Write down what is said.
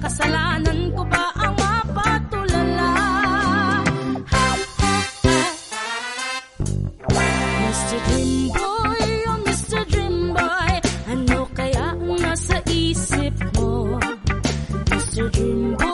kasalanan ko ba ang mapatulala? Mr. Dream Boy, oh Mr. Dream Boy, ano kaya ang nasa isip mo? Mr. Dream Boy,